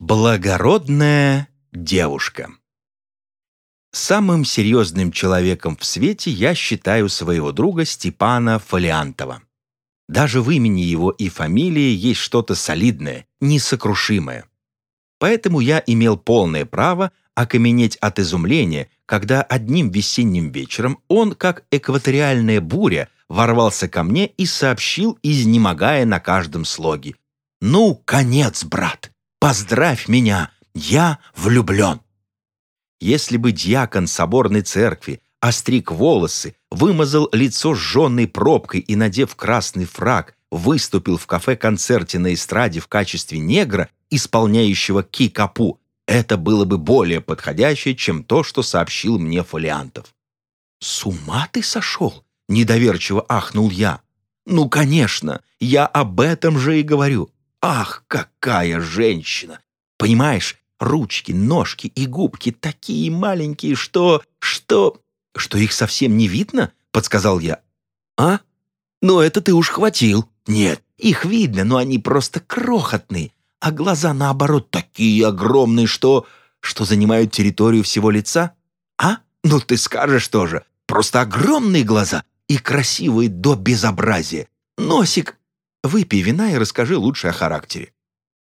Благородная девушка. Самым серьезным человеком в свете я считаю своего друга Степана Фолиантова. Даже в имени его и фамилии есть что-то солидное, несокрушимое. Поэтому я имел полное право окаменеть от изумления, когда одним весенним вечером он, как экваториальная буря, ворвался ко мне и сообщил, изнемогая на каждом слоге. «Ну, конец, брат! Поздравь меня! Я влюблен!» Если бы дьякон соборной церкви остриг волосы, вымазал лицо сжженной пробкой и, надев красный фраг, выступил в кафе-концерте на эстраде в качестве негра, исполняющего ки-капу, это было бы более подходящее, чем то, что сообщил мне Фолиантов. «С ума ты сошел?» — недоверчиво ахнул я. «Ну, конечно, я об этом же и говорю. Ах, какая женщина! Понимаешь, ручки, ножки и губки такие маленькие, что... что... что их совсем не видно?» — подсказал я. «А? Ну, это ты уж хватил. Нет, их видно, но они просто крохотные, а глаза, наоборот, такие огромные, что... что занимают территорию всего лица? А? Ну, ты скажешь тоже. Просто огромные глаза и красивые до безобразия. Носик Выпей вина и расскажи лучше о характере».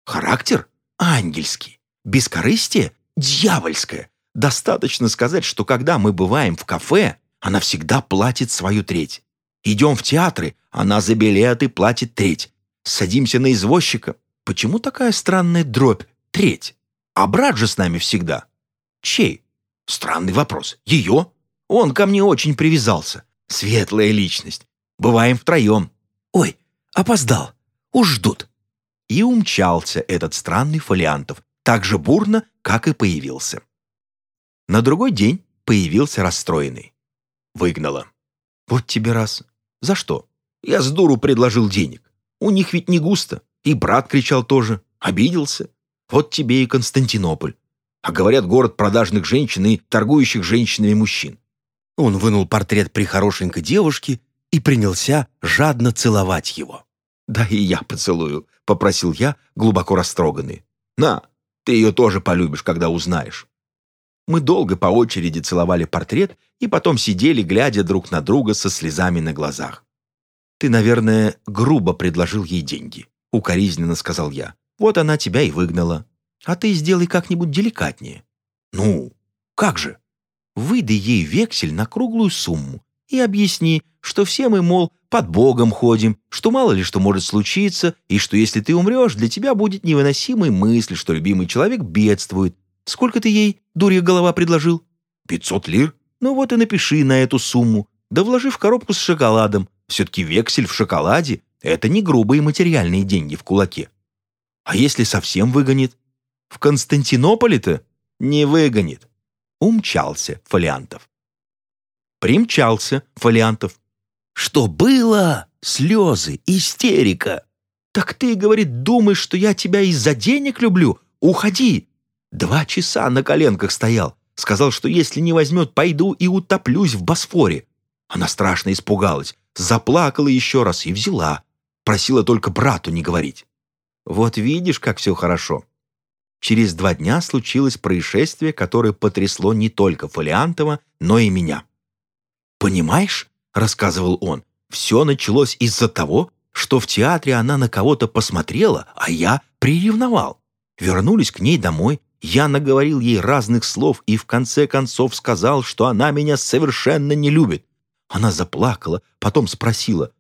«Характер? Ангельский. Бескорыстие? Дьявольское. Достаточно сказать, что когда мы бываем в кафе, она всегда платит свою треть. Идем в театры, она за билеты платит треть. Садимся на извозчика. Почему такая странная дробь? Треть. А брат же с нами всегда. Чей? Странный вопрос. Ее? Он ко мне очень привязался. Светлая личность. Бываем втроем. Ой, Опоздал. Уж ждут». И умчался этот странный фолиантов, так же бурно, как и появился. На другой день появился расстроенный. Выгнала. «Вот тебе раз. За что? Я с дуру предложил денег. У них ведь не густо. И брат кричал тоже. Обиделся. Вот тебе и Константинополь. А говорят, город продажных женщин и торгующих женщинами мужчин. Он вынул портрет при хорошенькой девушке и принялся жадно целовать его. «Да и я поцелую», — попросил я, глубоко растроганный. «На, ты ее тоже полюбишь, когда узнаешь». Мы долго по очереди целовали портрет и потом сидели, глядя друг на друга со слезами на глазах. «Ты, наверное, грубо предложил ей деньги», — укоризненно сказал я. «Вот она тебя и выгнала. А ты сделай как-нибудь деликатнее». «Ну, как же?» «Выдай ей вексель на круглую сумму и объясни, что все мы, мол, под Богом ходим, что мало ли что может случиться, и что если ты умрешь, для тебя будет невыносимой мысль, что любимый человек бедствует. Сколько ты ей, дурья голова, предложил? Пятьсот лир? Ну вот и напиши на эту сумму, да вложи в коробку с шоколадом. Все-таки вексель в шоколаде — это не грубые материальные деньги в кулаке. А если совсем выгонит? В Константинополе-то не выгонит. Умчался Фолиантов. Примчался Фолиантов. «Что было? Слезы, истерика!» «Так ты, — говорит, — думаешь, что я тебя из-за денег люблю? Уходи!» Два часа на коленках стоял. Сказал, что если не возьмет, пойду и утоплюсь в Босфоре. Она страшно испугалась, заплакала еще раз и взяла. Просила только брату не говорить. Вот видишь, как все хорошо. Через два дня случилось происшествие, которое потрясло не только Фолиантова, но и меня. «Понимаешь?» — рассказывал он. «Все началось из-за того, что в театре она на кого-то посмотрела, а я приревновал. Вернулись к ней домой, я наговорил ей разных слов и в конце концов сказал, что она меня совершенно не любит. Она заплакала, потом спросила,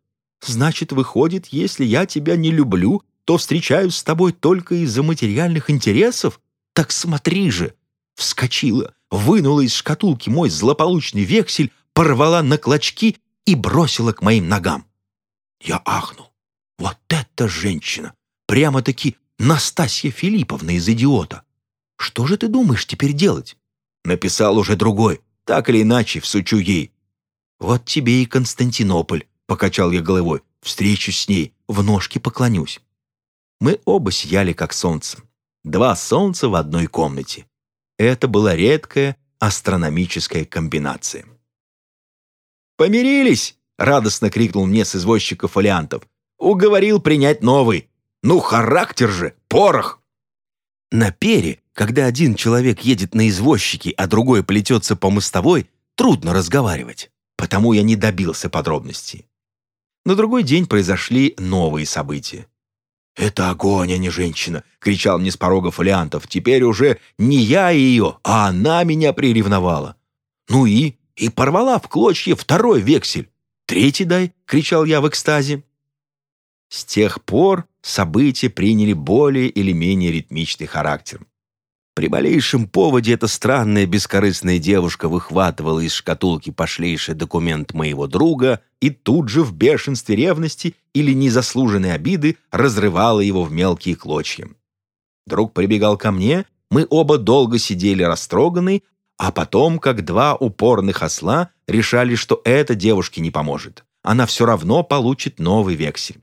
«Значит, выходит, если я тебя не люблю, то встречаюсь с тобой только из-за материальных интересов? Так смотри же!» Вскочила, вынула из шкатулки мой злополучный вексель, порвала на клочки и бросила к моим ногам. Я ахнул. Вот эта женщина! Прямо-таки Настасья Филипповна из «Идиота». Что же ты думаешь теперь делать? Написал уже другой, так или иначе, всучу ей. Вот тебе и Константинополь, покачал я головой. Встречусь с ней, в ножки поклонюсь. Мы оба сияли, как солнце. Два солнца в одной комнате. Это была редкая астрономическая комбинация. «Помирились!» — радостно крикнул мне с извозчика фолиантов. «Уговорил принять новый. Ну, характер же, порох!» На пере, когда один человек едет на извозчике, а другой плетется по мостовой, трудно разговаривать. Потому я не добился подробностей. На другой день произошли новые события. «Это огонь, а не женщина!» — кричал мне с порога фолиантов. «Теперь уже не я ее, а она меня приревновала». «Ну и?» И порвала в клочья второй вексель. «Третий дай!» — кричал я в экстазе. С тех пор события приняли более или менее ритмичный характер. При малейшем поводе эта странная бескорыстная девушка выхватывала из шкатулки пошлейший документ моего друга и тут же в бешенстве ревности или незаслуженной обиды разрывала его в мелкие клочья. Друг прибегал ко мне, мы оба долго сидели растроганные, а потом, как два упорных осла, решали, что это девушке не поможет. Она все равно получит новый вексель.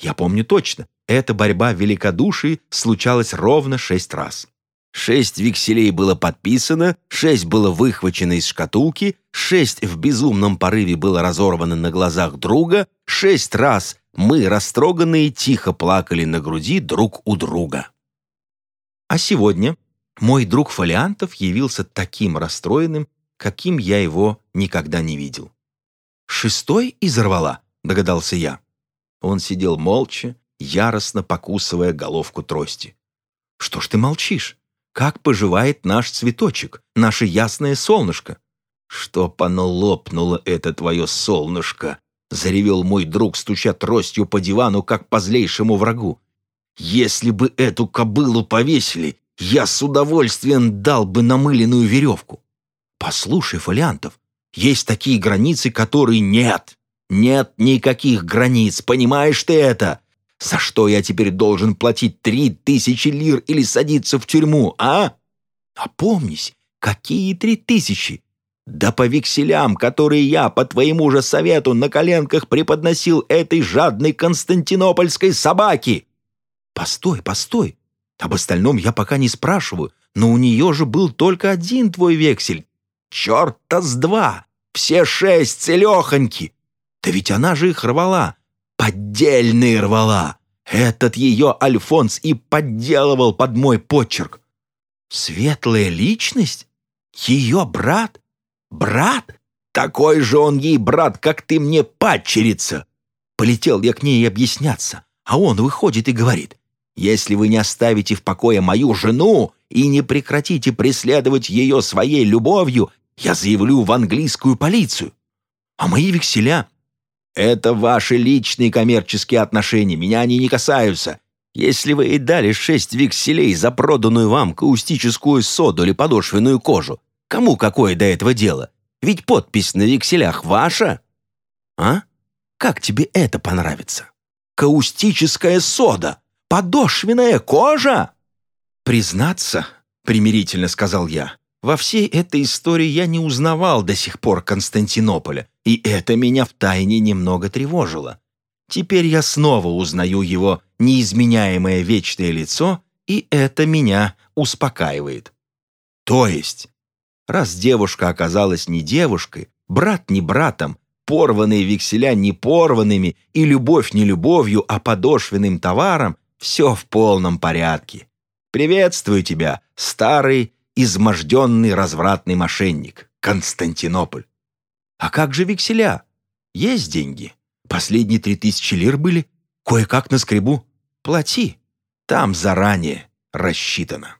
Я помню точно, эта борьба великодушии случалась ровно шесть раз. Шесть векселей было подписано, шесть было выхвачено из шкатулки, шесть в безумном порыве было разорвано на глазах друга, шесть раз мы, растроганные, тихо плакали на груди друг у друга. А сегодня мой друг Фолиантов явился таким расстроенным, каким я его никогда не видел. «Шестой изорвала», — догадался я. Он сидел молча, яростно покусывая головку трости. «Что ж ты молчишь? Как поживает наш цветочек, наше ясное солнышко?» «Чтоб оно лопнуло, это твое солнышко!» — заревел мой друг, стуча тростью по дивану, как по злейшему врагу. «Если бы эту кобылу повесили, я с удовольствием дал бы намыленную веревку. Послушай, Фолиантов, есть такие границы, которые нет. Нет никаких границ, понимаешь ты это? За что я теперь должен платить три тысячи лир или садиться в тюрьму, а? Опомнись, какие три тысячи? Да по векселям, которые я, по твоему же совету, на коленках преподносил этой жадной константинопольской собаке. Постой, постой. Об остальном я пока не спрашиваю, но у нее же был только один твой вексель. Черта с два! Все шесть целехоньки! Да ведь она же их рвала. Поддельные рвала. Этот ее Альфонс и подделывал под мой почерк. Светлая личность? Ее брат? Брат? Такой же он ей брат, как ты мне падчерица. Полетел я к ней объясняться, а он выходит и говорит, «Если вы не оставите в покое мою жену и не прекратите преследовать ее своей любовью, я заявлю в английскую полицию. А мои векселя это ваши личные коммерческие отношения, меня они не касаются. Если вы и дали шесть векселей за проданную вам каустическую соду или подошвенную кожу, кому какое до этого дело? Ведь подпись на векселях ваша. А? Как тебе это понравится? Каустическая сода, подошвенная кожа? Признаться, примирительно сказал я, во всей этой истории я не узнавал до сих пор Константинополя, и это меня втайне немного тревожило. Теперь я снова узнаю его неизменяемое вечное лицо, и это меня успокаивает. То есть, раз девушка оказалась не девушкой, брат не братом, порванные векселя не порванными и любовь не любовью, а подошвенным товаром, все в полном порядке. Приветствую тебя, старый изможденный развратный мошенник, Константинополь. А как же векселя? Есть деньги. Последние три тысячи лир были. Кое-как на скребу. Плати. Там заранее рассчитано.